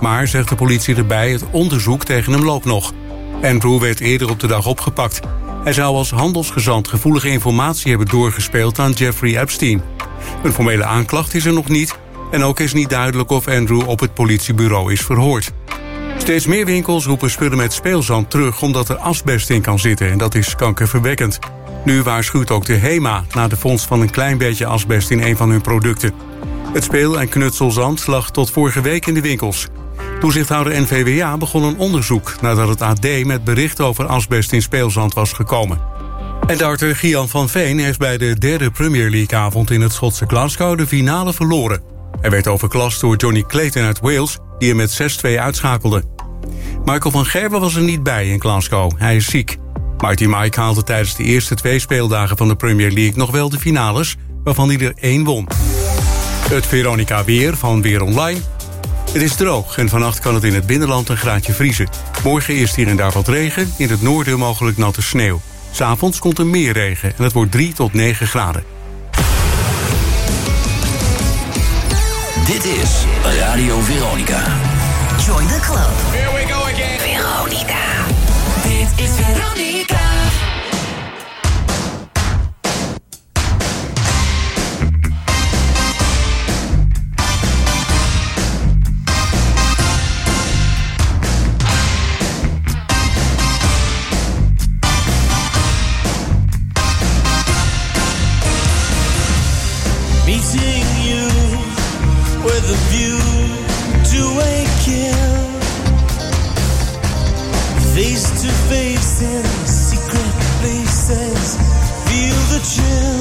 Maar, zegt de politie erbij, het onderzoek tegen hem loopt nog. Andrew werd eerder op de dag opgepakt. Hij zou als handelsgezant gevoelige informatie hebben doorgespeeld aan Jeffrey Epstein. Een formele aanklacht is er nog niet... en ook is niet duidelijk of Andrew op het politiebureau is verhoord. Steeds meer winkels roepen spullen met speelzand terug... omdat er asbest in kan zitten en dat is kankerverwekkend. Nu waarschuwt ook de HEMA na de vondst van een klein beetje asbest in een van hun producten. Het speel- en knutselzand lag tot vorige week in de winkels. Toezichthouder NVWA begon een onderzoek nadat het AD met bericht over asbest in speelzand was gekomen. En darter Gian van Veen heeft bij de derde Premier League-avond in het Schotse Glasgow de finale verloren. Hij werd overklast door Johnny Clayton uit Wales, die hem met 6-2 uitschakelde. Michael van Gerwen was er niet bij in Glasgow, hij is ziek. Mighty Mike haalde tijdens de eerste twee speeldagen van de Premier League nog wel de finales, waarvan hij er één won. Het Veronica Weer van Weer Online. Het is droog en vannacht kan het in het binnenland een graadje vriezen. Morgen is hier en daar wat regen, in het noorden mogelijk natte sneeuw. S'avonds komt er meer regen en het wordt 3 tot 9 graden. Dit is Radio Veronica. Join the club. Here we go again. Veronica. Dit is Veronica. in secret places, feel the chill.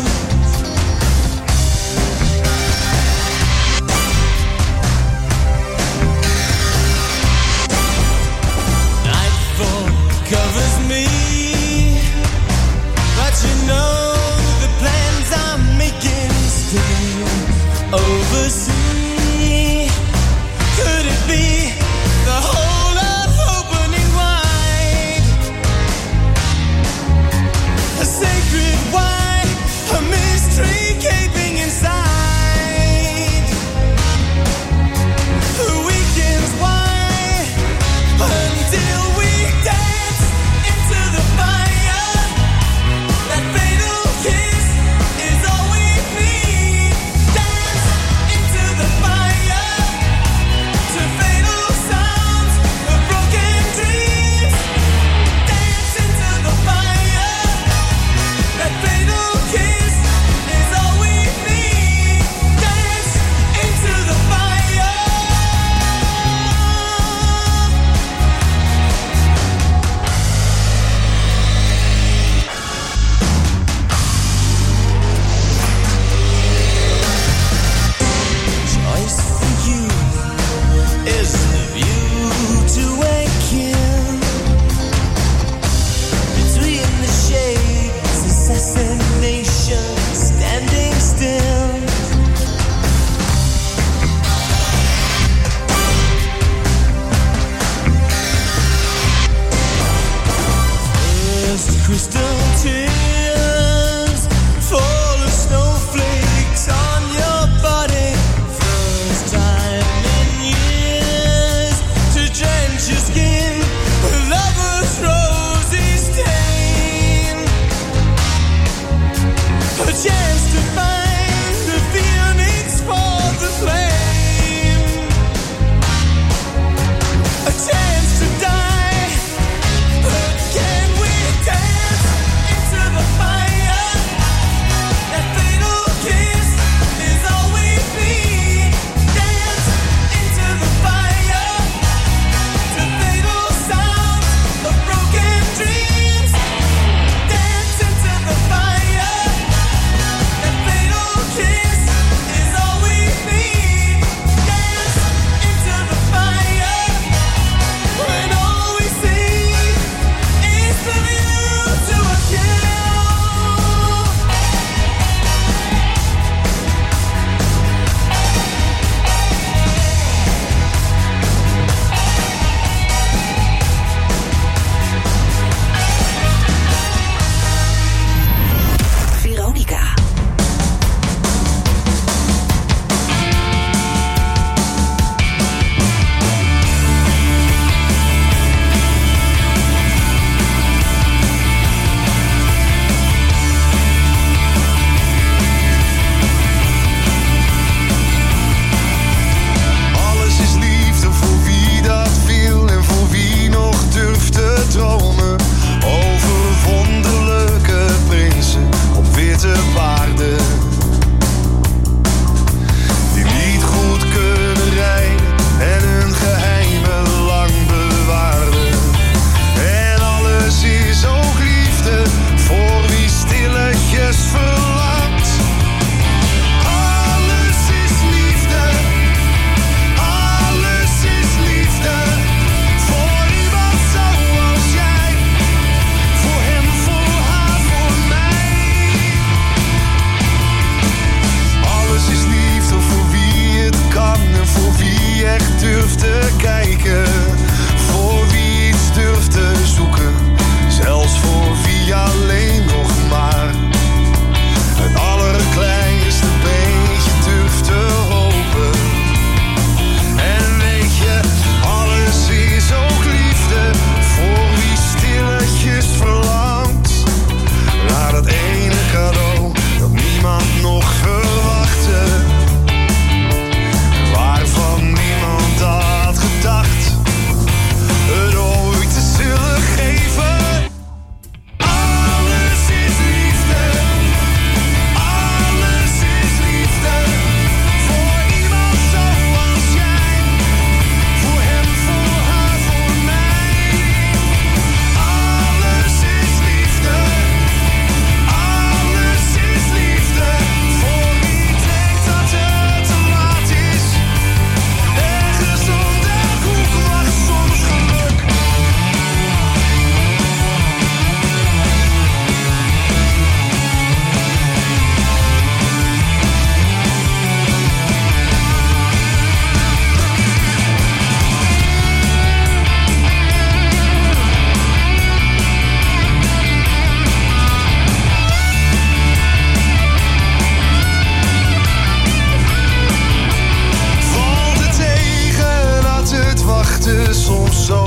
Is soms zo.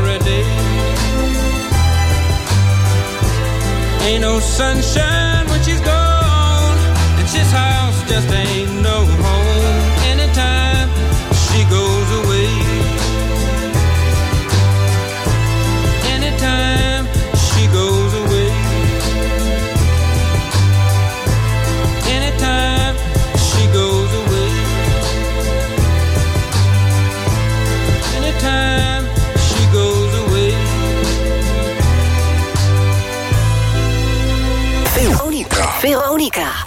Ain't no sunshine when she's gone, and his house just ain't. Veronica.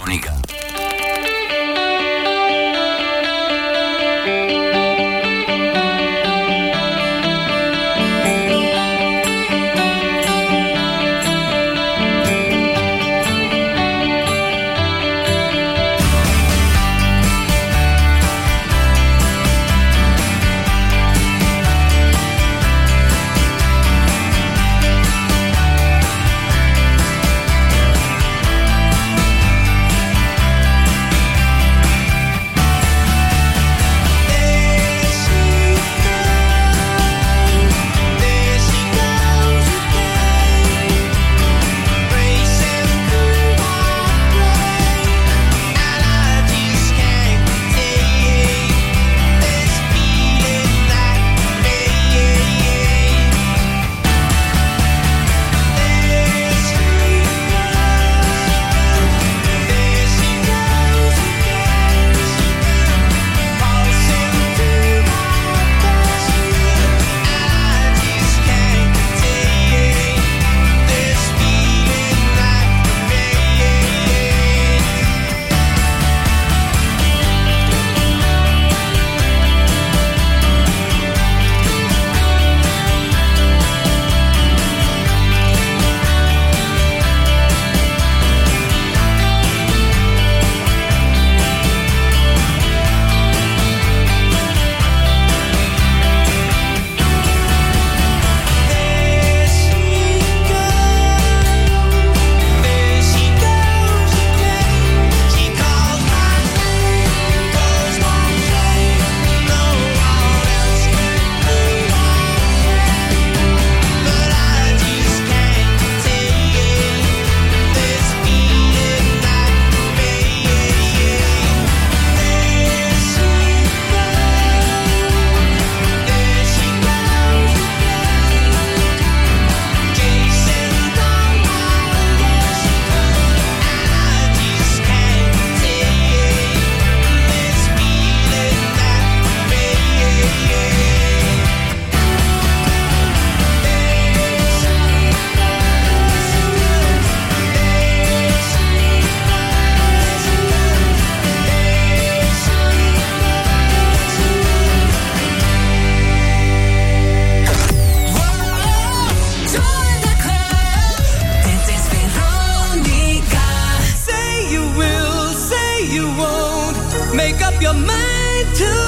your mind to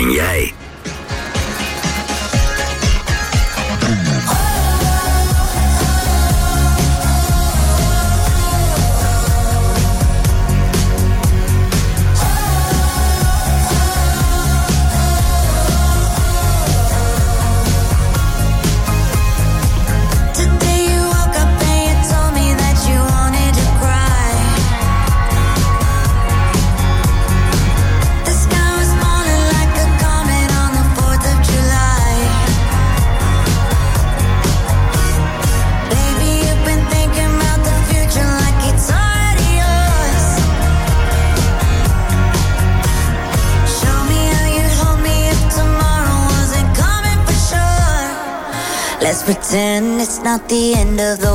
secret. not the end of the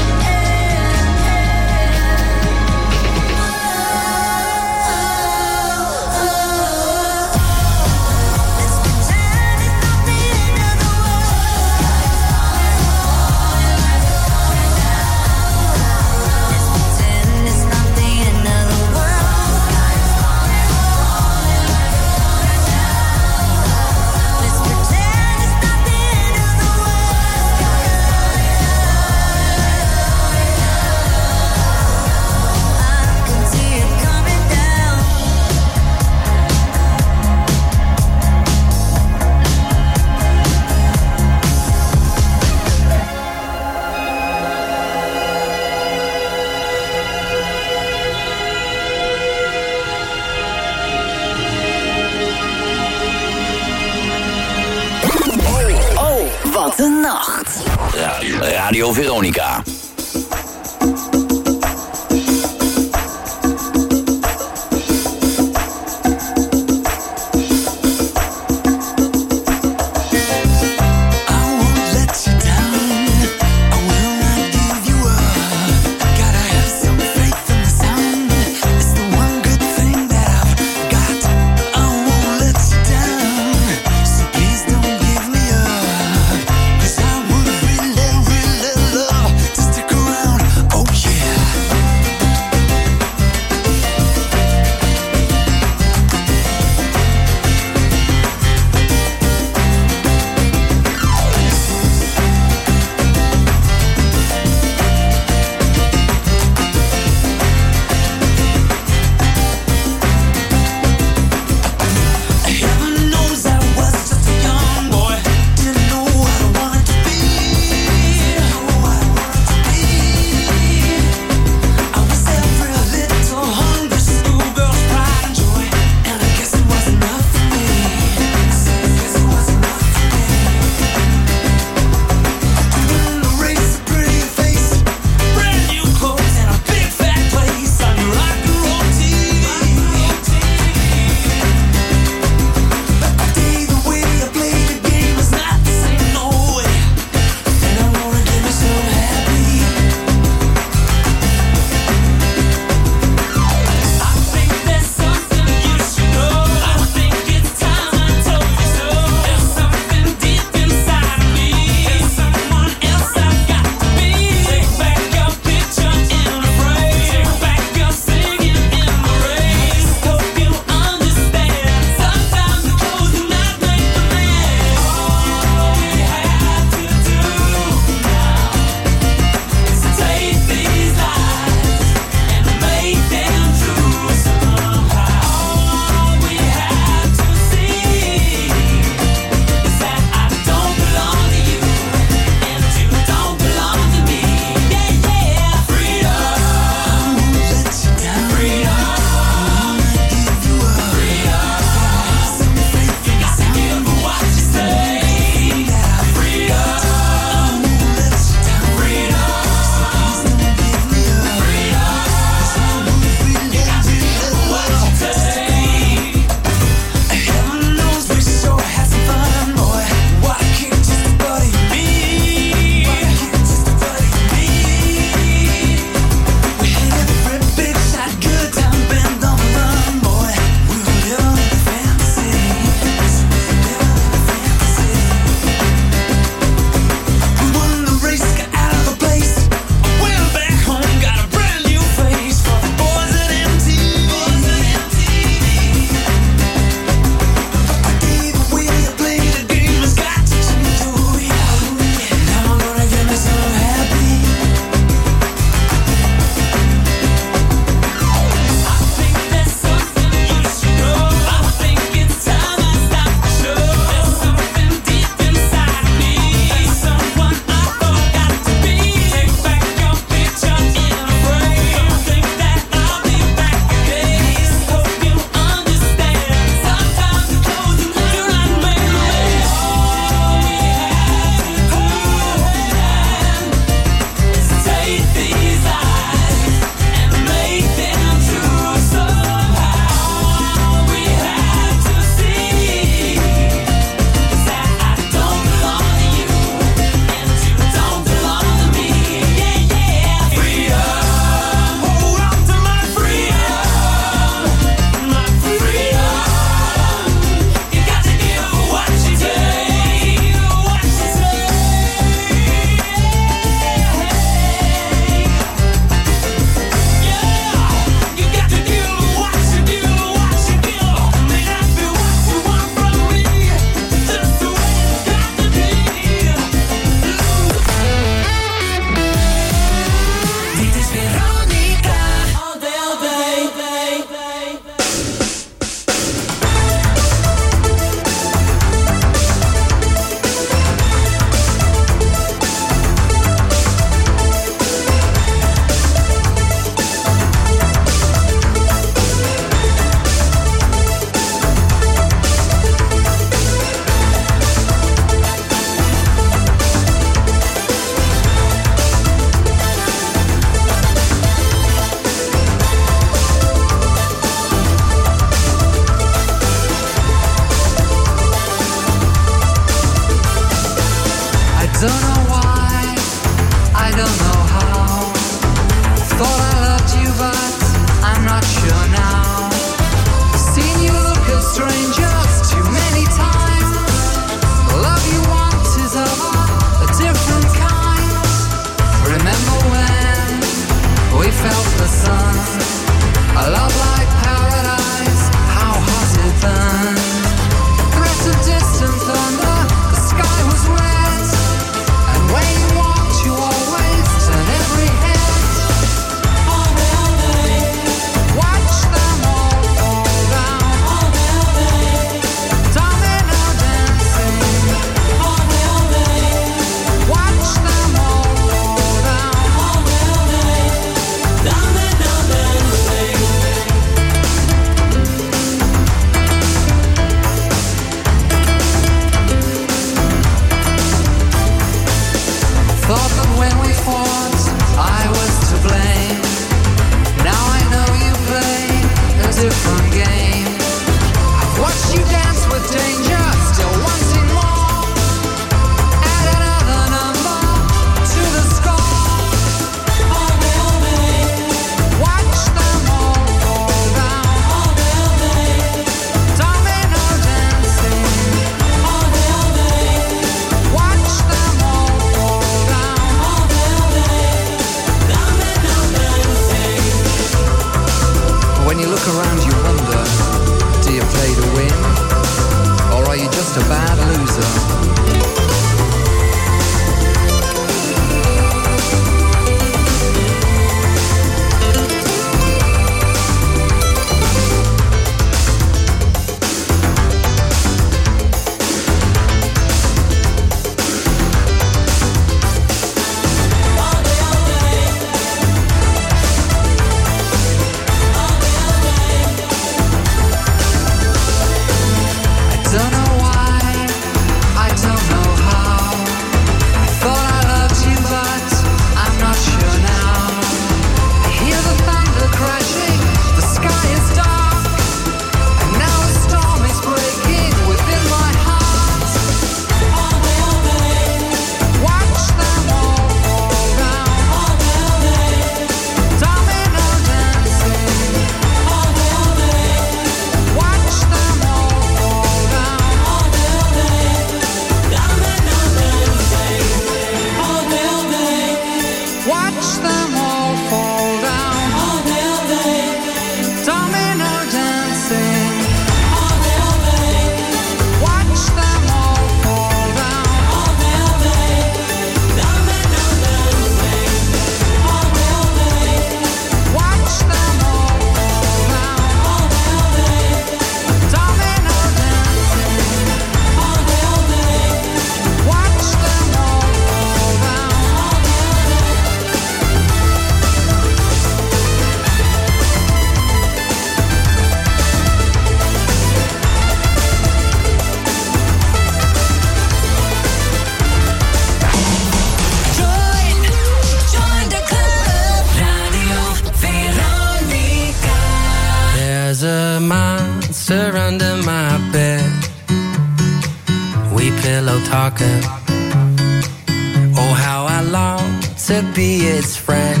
best friend.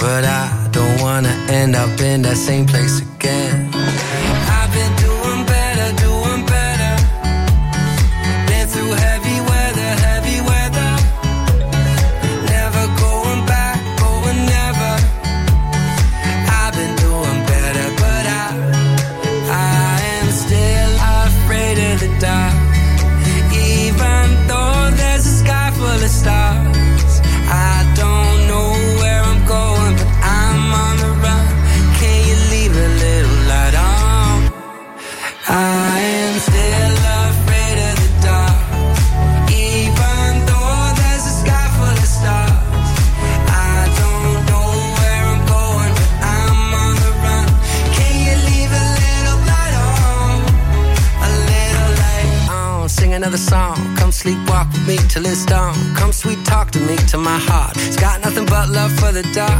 But I don't wanna end up in that same place again. the dark.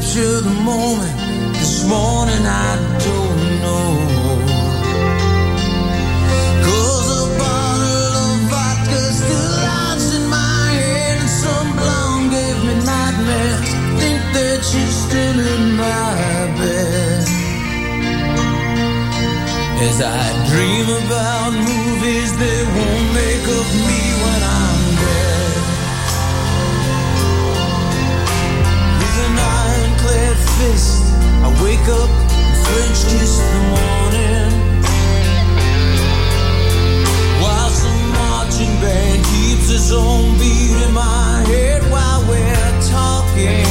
capture the moment. This morning I don't know. Cause a bottle of vodka still lies in my head, and some blonde gave me nightmares. Think that she's still in my bed. As I dream about movies, they won't make up. Wake up, French kiss the morning. While some marching band keeps its own beat in my head while we're talking.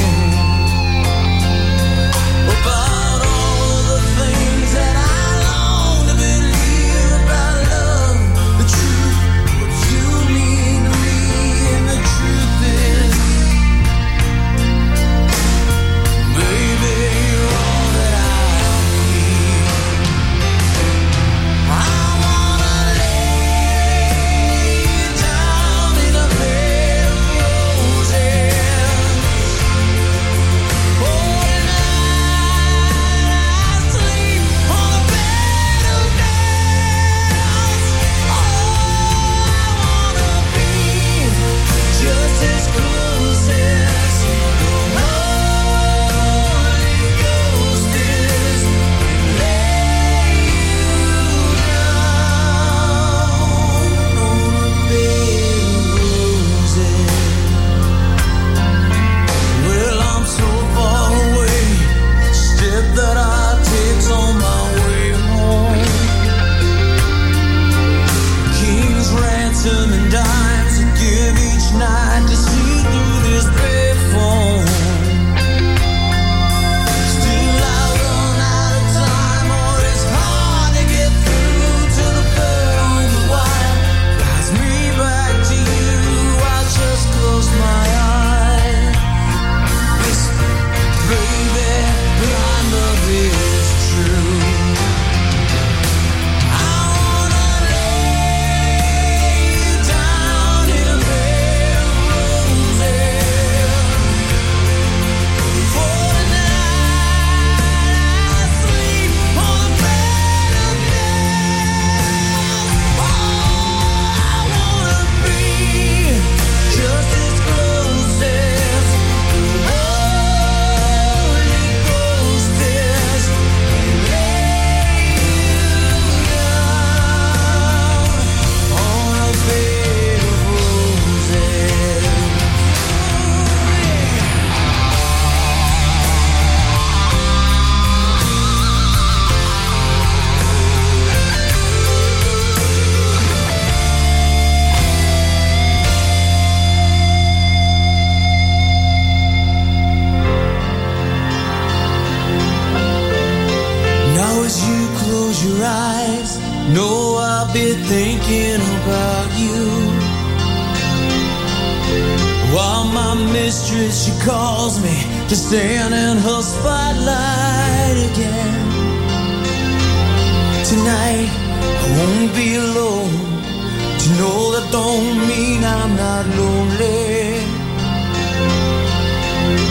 no, that don't mean I'm not lonely.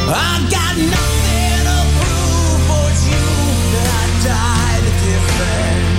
I got nothing to prove for you that I died different.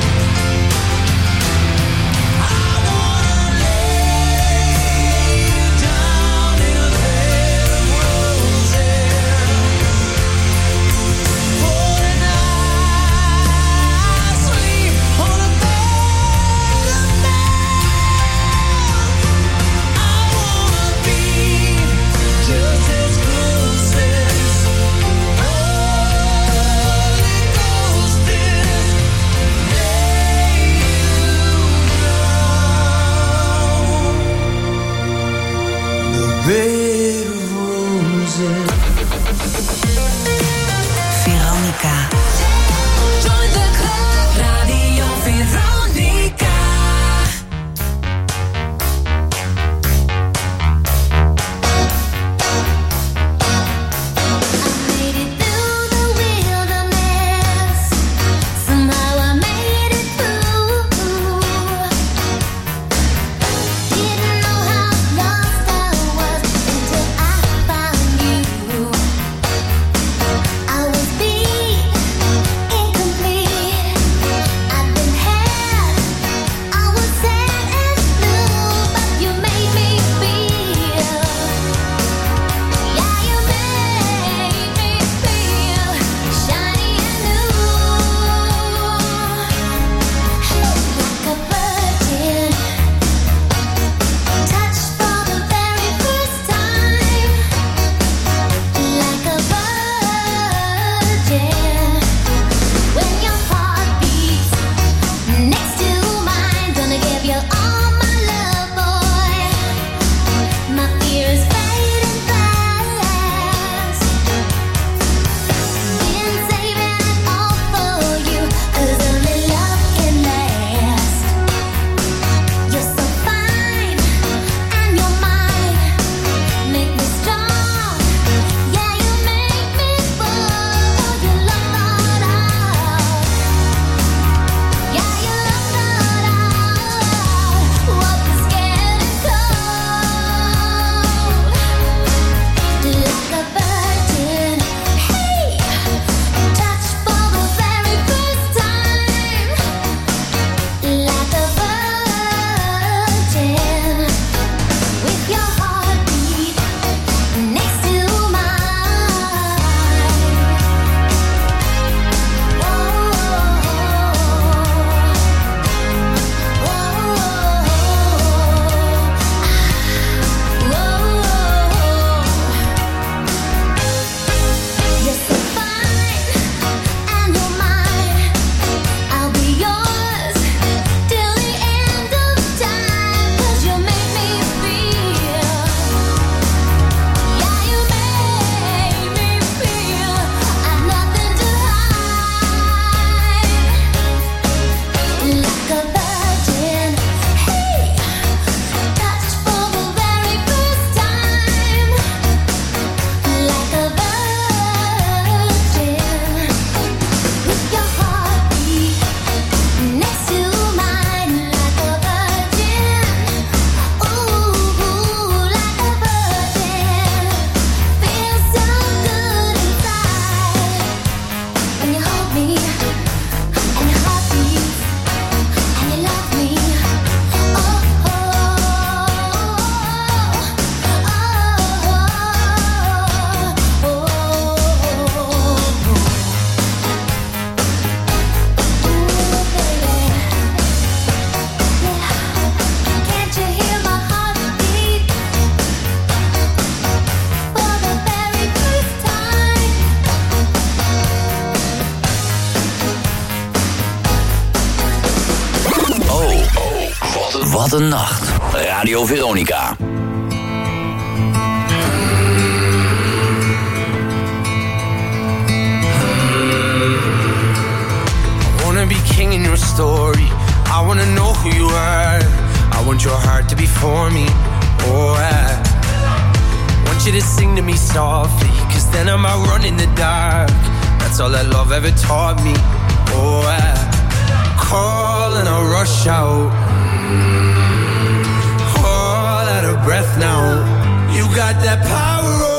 nacht. Radio Veronica. I wanna be king in your story. I wanna know who you are. I want your heart to be for me. Oh, I want you to sing to me softly. Cause then I'm out running the dark. That's all that love ever taught me. Oh, I call and I rush out all out of breath now. You got that power oh.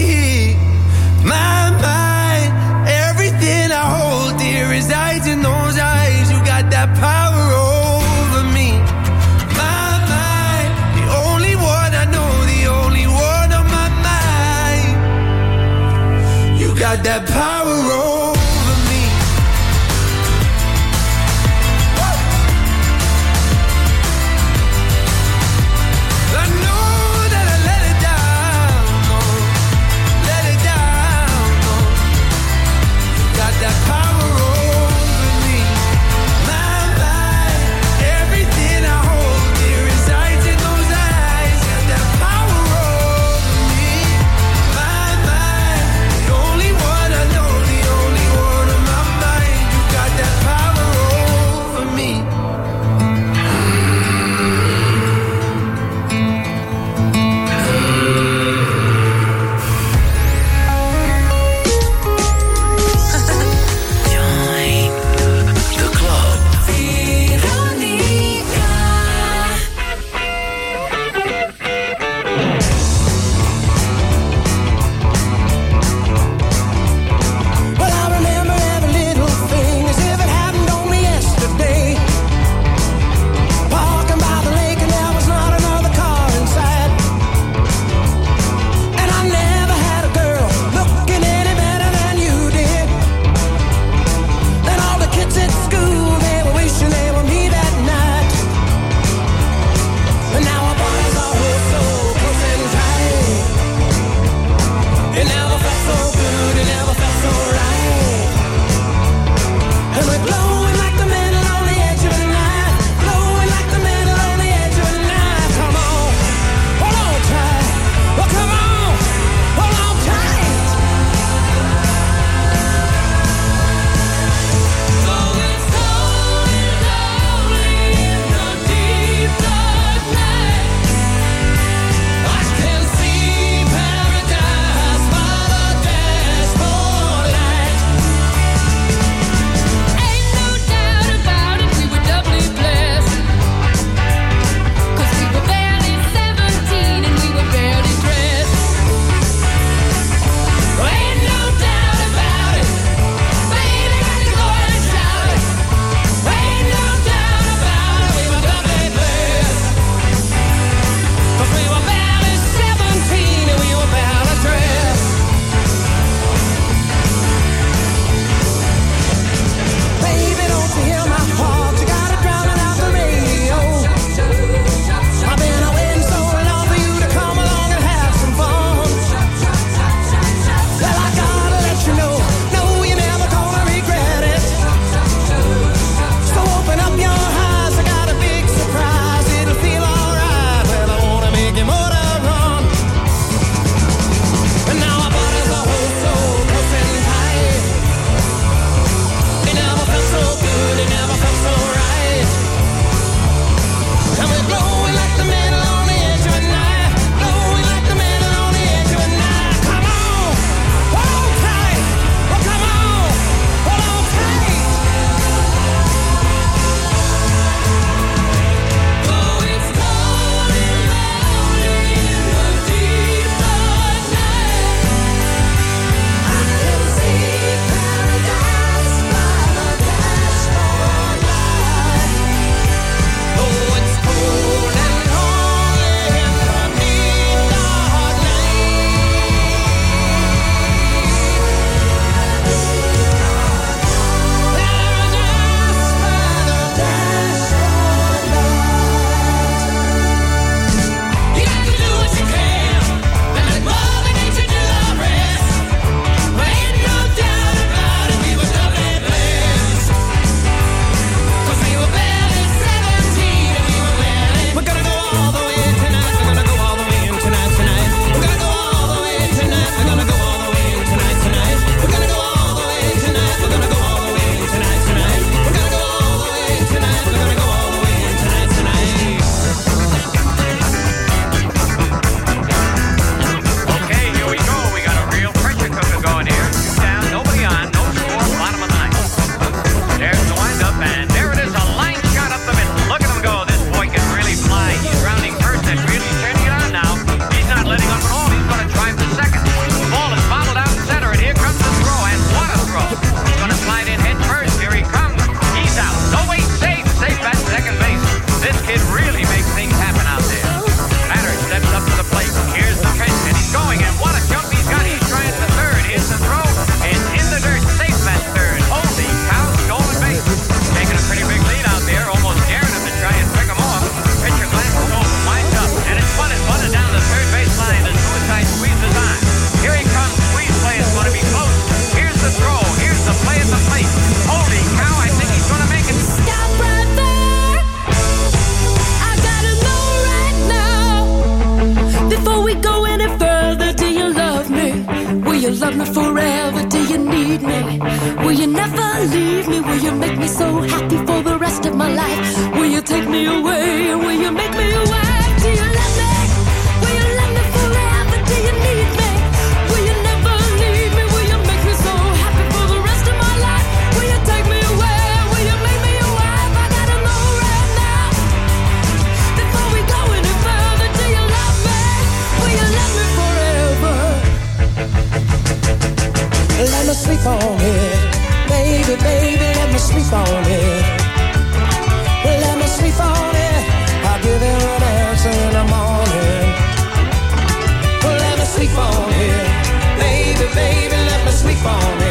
That power sleep on it.